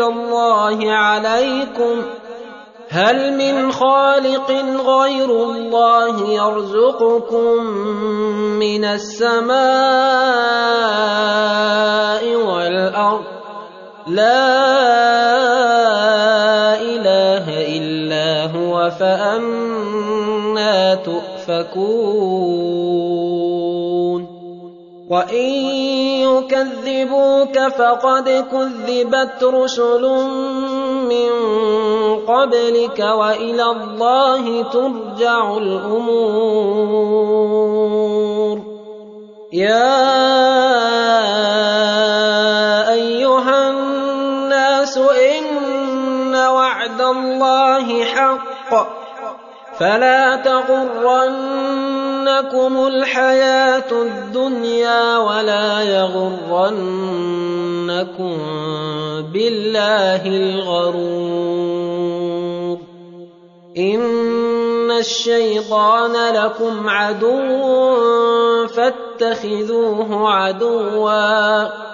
الله عليكم. هل من خالق غير الله يرزقكم من السماء والأرض؟ لا إله إلا هو فأنا تؤفكون. وإن يكذبوك فقد كذبت رسل من قبلك وإلى الله ترجع الأمور. يا أيها الناس إن وعد الله حق. فلا تغرنكم الحياة الدنيا ولا يغرنكم بالله الغرور. إن الشيطان لكم عدو فاتخذوه عدوا.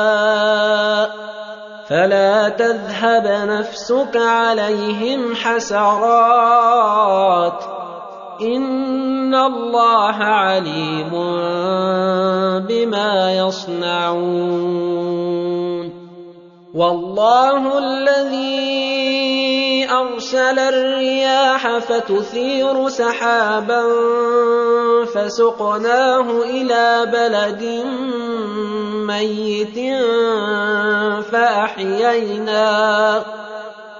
فلا تذهب نفسك عليهم حسرات؟ إن الله عليم بما يصنعون. والله الذي أرسل الرياح فتثير سحابا فسقناه إلى بلد ميت فأحيينا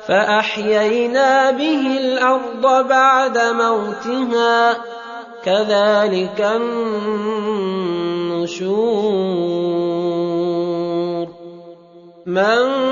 فأحيينا به الأرض بعد موتها. كذلك النشور. من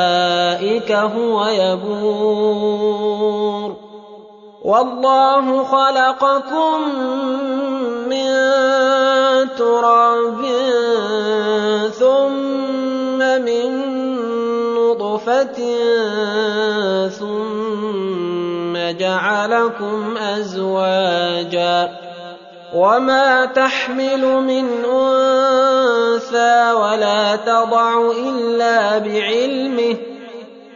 اولئك هو يبور. والله خلقكم من تراب ثم من نطفة ثم جعلكم أزواجا. وما تحمل من أنثى ولا تضع إلا بعلمه.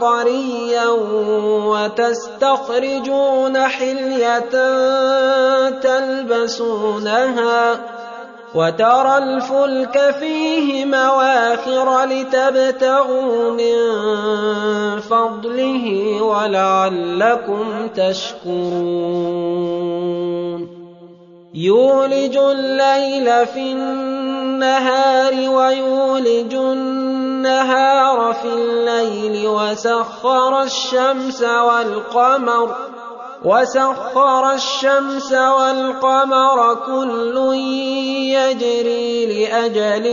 طَرِيًّا وَتَسْتَخْرِجُونَ حِلْيَةً تَلْبَسُونَهَا وَتَرَى الْفُلْكَ فِيهِ مَوَاخِرَ لِتَبْتَغُوا مِن فَضْلِهِ وَلَعَلَّكُمْ تَشْكُرُونَ. يُولِجُ اللَّيْلَ فِي النَّهَارِ وَيُولِجُ النَّهَارَ فِي اللَّيْلِ وَسَخَّرَ الشَّمْسَ وَالْقَمَرَ وَسَخَّرَ الشَّمْسَ وَالْقَمَرَ كُلٌّ يَجْرِي لِأَجَلٍ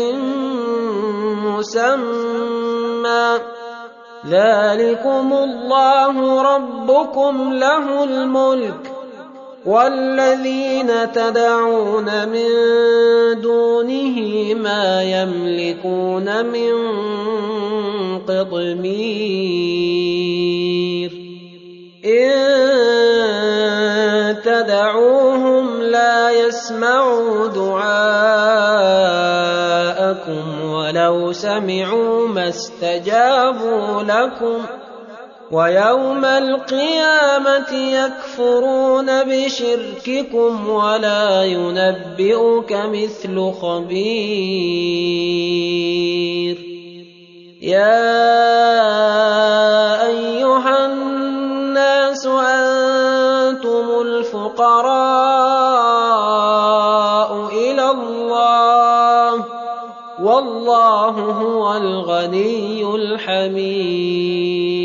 مُّسَمًّى ۚ. ذَٰلِكُمُ اللَّهُ رَبُّكُمْ لَهُ الْمُلْكُ ۚ. وَالَّذِينَ تَدْعُونَ مِن دُونِهِ مَا يَمْلِكُونَ مِن قِطْمِيرٍ. تَدْعُوهُمْ لَا يَسْمَعُوا دُعَاءَكُمْ وَلَوْ سَمِعُوا مَا اسْتَجَابُوا لَكُمْ ۖ. وَيَوْمَ الْقِيَامَةِ يَكْفُرُونَ بِشِرْكِكُمْ وَلَا يُنَبِّئُكَ مِثْلُ خَبِيرٍ. يَا أَيُّهَا النَّاسُ أَنتُمُ الْفُقَرَاءُ إِلَى اللَّهِ ۖ وَاللَّهُ هُوَ الْغَنِيُّ الْحَمِيدُ.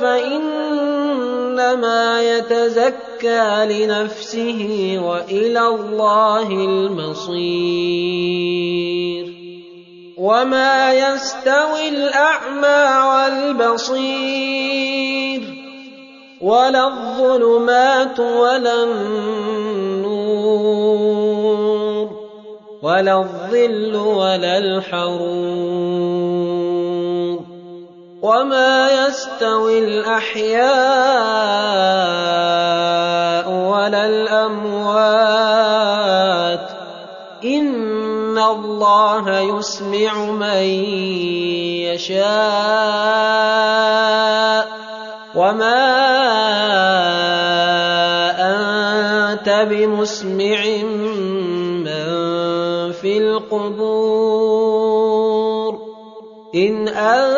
فَإِنَّمَا يَتَزَكَّىٰ لِنَفْسِهِ ۚ وَإِلَى اللَّهِ الْمَصِيرُ. وَمَا يَسْتَوِي الْأَعْمَىٰ وَالْبَصِيرُ. وَلَا الظُّلُمَاتُ وَلَا النُّورُ. وَلَا الظِّلُّ وَلَا الْحَرُورُ. وَمَا يَسْتَوِي الْأَحْيَاءُ وَلَا الْأَمْوَاتُ ۚ إِنَّ اللَّهَ يُسْمِعُ مَن يَشَاءُ ۖ وَمَا أَنتَ بِمُسْمِعٍ مَّن فِي الْقُبُورِ ۚ إِنْ أَنتَ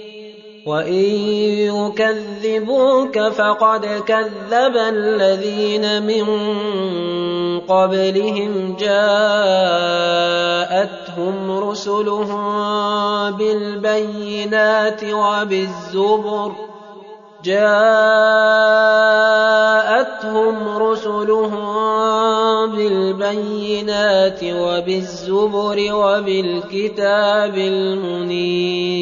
وَإِن يُكَذِّبُوكَ فَقَدْ كَذَّبَ الَّذِينَ مِن قَبْلِهِمْ جَاءَتْهُمْ رُسُلُهُم بِالْبَيِّنَاتِ وَبِالزُّبُرِ جاءتهم رسلهم بالبينات وبالزبر وبالكتاب المنير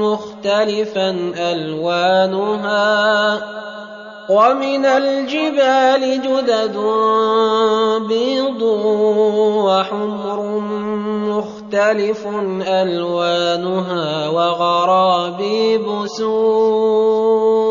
مختلفا ألوانها. ومن الجبال جدد بيض وحمر مختلف ألوانها وغرابيب سود.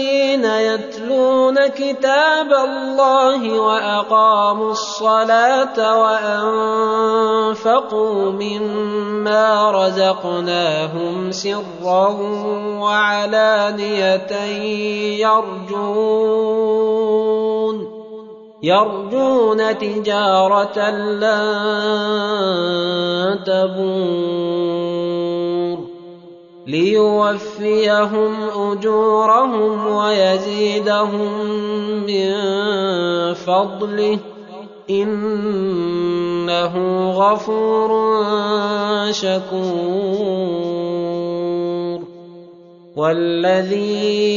الذين يتلون كتاب الله وأقاموا الصلاة وأنفقوا مما رزقناهم سرا وعلانية يرجون يرجون تجارة لن تبور ليوفيهم أجورهم ويزيدهم من فضله. إنه غفور شكور. والذي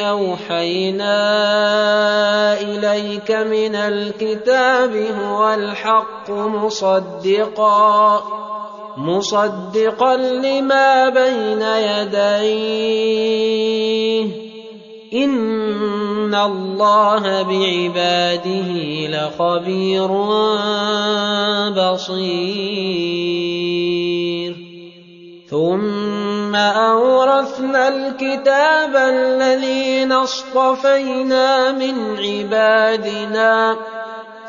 أوحينا إليك من الكتاب هو الحق مصدقا. مصدقا لما بين يديه. إن الله بعباده لخبير بصير. ثم أورثنا الكتاب الذين اصطفينا من عبادنا.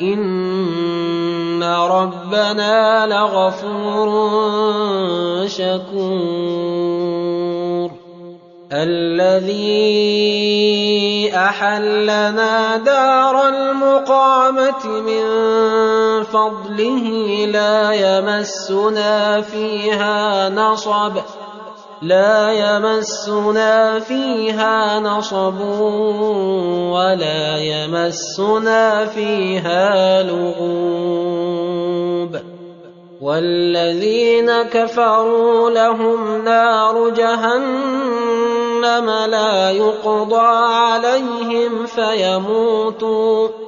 إن ربنا لغفور شكور الذي أحلنا دار المقامة من فضله لا يمسنا فيها نصب لا يمسنا فيها نصب ولا يمسنا فيها لغوب. والذين كفروا لهم نار جهنم لا يقضى عليهم فيموتوا.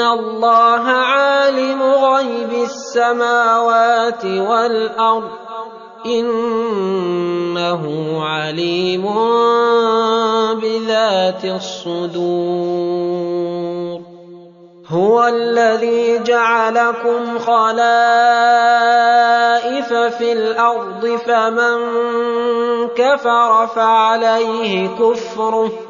الله عالم غيب السماوات والأرض إنه عليم بذات الصدور هو الذي جعلكم خلائف في الأرض فمن كفر فعليه كفره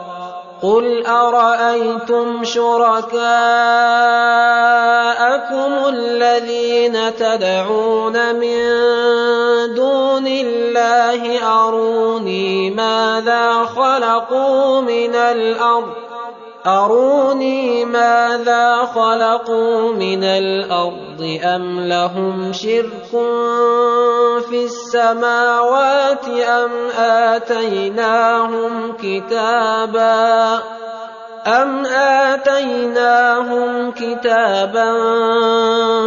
قل ارايتم شركاءكم الذين تدعون من دون الله اروني ماذا خلقوا من الأرض أروني ماذا خلقوا من الأرض أم لهم شرك في السماوات أم آتيناهم كتابا أم آتيناهم كتابا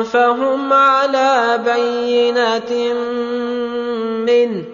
فهم على بينة منه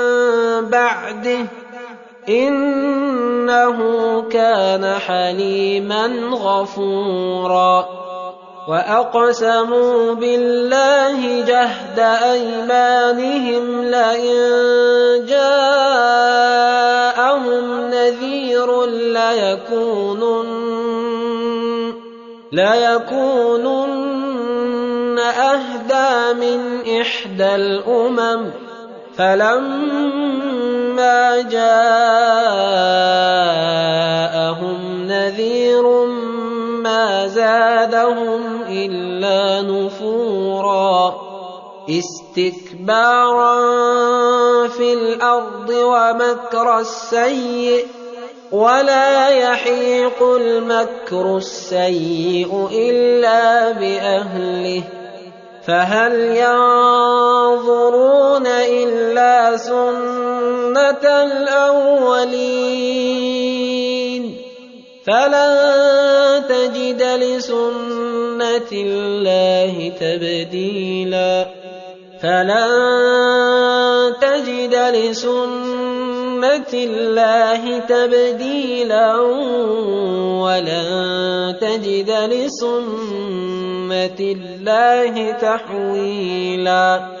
بعده إنه كان حليما غفورا. وأقسموا بالله جهد أيمانهم لئن جاءهم نذير ليكونن ليكونن أهدى من إحدى الأمم. فلما جاءهم نذير ما زادهم إلا نفورا استكبارا في الأرض ومكر السيئ ولا يحيق المكر السيئ إلا بأهله فهل ينظرون إلا سنة الأولين. فلن تجد لسنة الله تبديلا. فلن تجد لسنة الله تبديلا. ولن تجد لسنة الله تحويلا.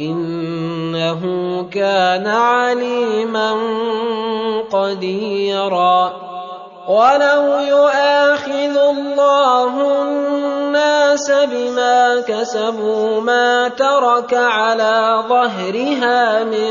انه كان عليما قديرا. ولو يؤاخذ الله الناس بما كسبوا ما ترك على ظهرها من